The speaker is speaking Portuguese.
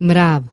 Mrab